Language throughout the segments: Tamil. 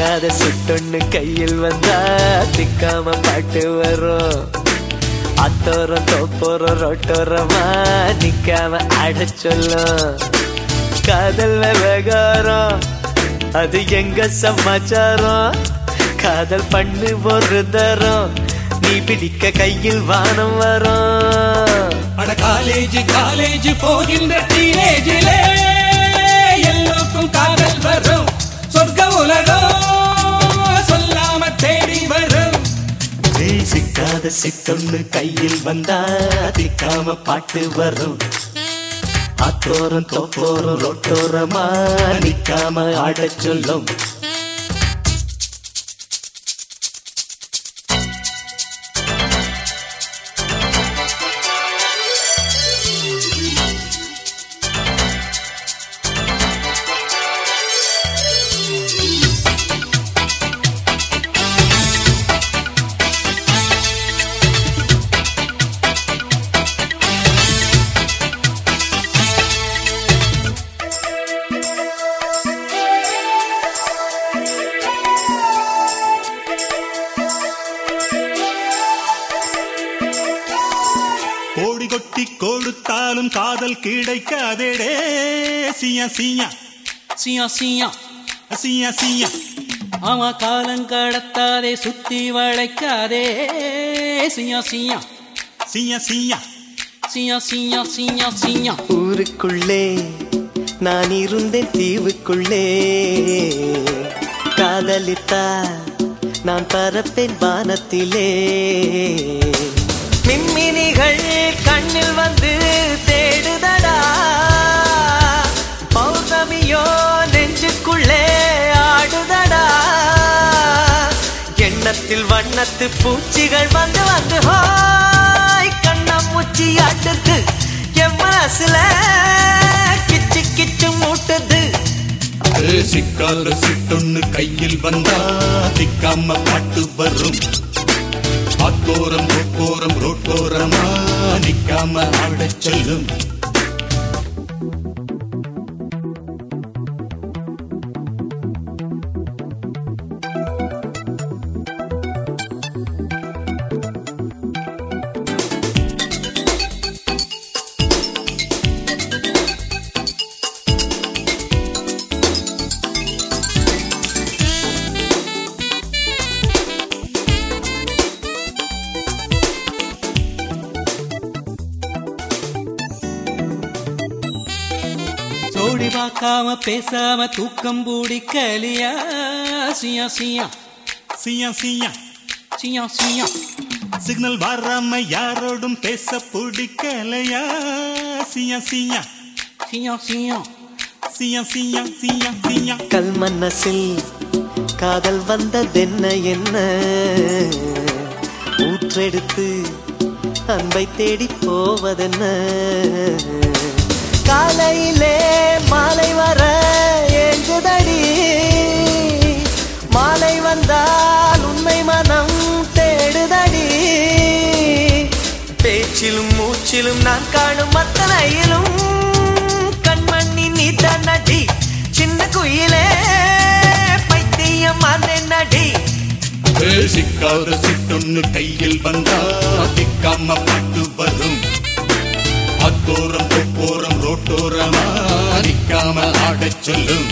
சிக்காத சுட்டொன்னு கையில் வந்தா திக்காம பாட்டு வரும். அத்தோரம் தோப்போரம் ரோட்டோரமா நிக்காம ஆட சொல்லும். காதல் விவகாரம் அது எங்க சமாச்சாரம்? காதல் பண்ணு ஒரு தரம் நீ பிடிக்க கையில் வானம் வரும். அட காலேஜ் காலேஜ் போகின்ற டீனேஜிலே எல்லோருக்கும் காதல் வரும். சொர்க்க உலகம் ஏய், சித்தம்னு கையில் வந்தா அதிக்காம பாட்டு வரும். அத்தோரம் தோப்போரம் ரொட்டோரமா நிக்காம ஆடச் சொல்லும். கோடி கொட்டி கொடுத்தாலும் காதல் கிடைக்காதேடே. சியா சியா. சியா சியா. சியா சியா. அவன் காலம் கடத்தாதே சுத்தி வளைக்காதே. சியா சியா. சியா சியா. சியா சியா சியா சியா. ஊருக்குள்ளே நான் இருந்தேன் தீவுக்குள்ளே. காதலித்தா நான் பரப்பேன் வானத்திலே. மின்மினிகள் கண்ணில் வந்து தேடுதடா. பௌர்ணமியோ நெஞ்சுக்குள்ளே ஆடுதடா. எண்ணத்தில் வண்ணத்து பூச்சிகள் வந்து வந்து ஹாய் கண்ணாமூச்சி ஆட்டுது என் மனசுல கிச்சு கிச்சு மூட்டுது. சிக்காத சிட்டுன்னு கையில் வந்தா திக்காம பாட்டு வரும். அத்தோரம் ரொக்கோரம் ஜோடி பார்க்காம பேசாம தூக்கம் பிடிக்கலியா சியா சியா. சியா சியா. சியா சியா. சிக்னல் வராம யாரோடும் பேச பிடிக்கலையா சியா சியா. சியா சியா. சியா சியா சியா சியா. கல் மனசில் காதல் வந்ததென்ன என்ன? ஊற்றெடுத்து அன்பை தேடி போவதென்ன? காலையிலே மாலை வர ஏங்குதடி மாலை வந்தால் உண்மை மனம் தேடுதடி. பேச்சிலும் மூச்சிலும் நான் காணும் அத்தனையிலும் கண்மணி நீ நடி சின்ன குயிலே பைத்தியம் நடி சிக்காத சிட்டொன்னு கையில் வந்தா திக்காம பாட்டு ஆடச் சொல்லும்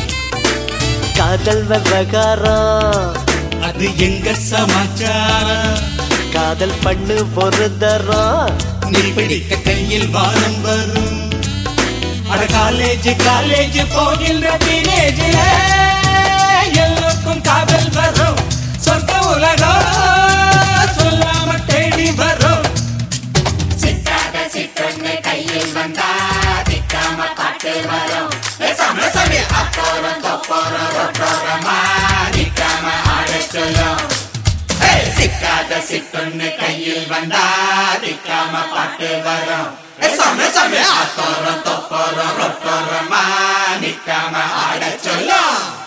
காதல் விவகாரம் அது எங்க சமாச்சாரம்? காதல் பண்ணு ஒரு தரம் நீ பிடிக்க கையில் வானம் வரும். அட காலேஜ் காலேஜ் போகின்ற டீனேஜில எல்லோருக்கும் காதல் வரும். சொர்க்க உலகம் சிட்டுன்னு கையில் வந்தா திக்காம பாட்டு வரும். சம சம ஆத்தோரம் தொப்போரம் ரொட்டோரமா நிக்காம ஆட சொல்லும்.